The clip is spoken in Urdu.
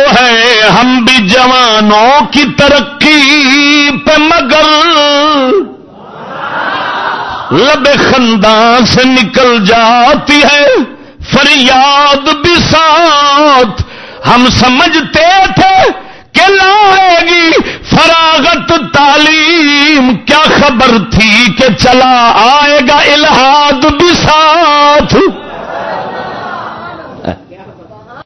تو ہے ہم بھی جوانوں کی ترقی پہ مگر۔ لب خندان سے نکل جاتی ہے، فریاد بھی ساتھ۔ ہم سمجھتے تھے کہ لائے گی فراغت تعلیم۔ کیا خبر تھی کہ چلا آئے گا الہاد بھی ساتھ۔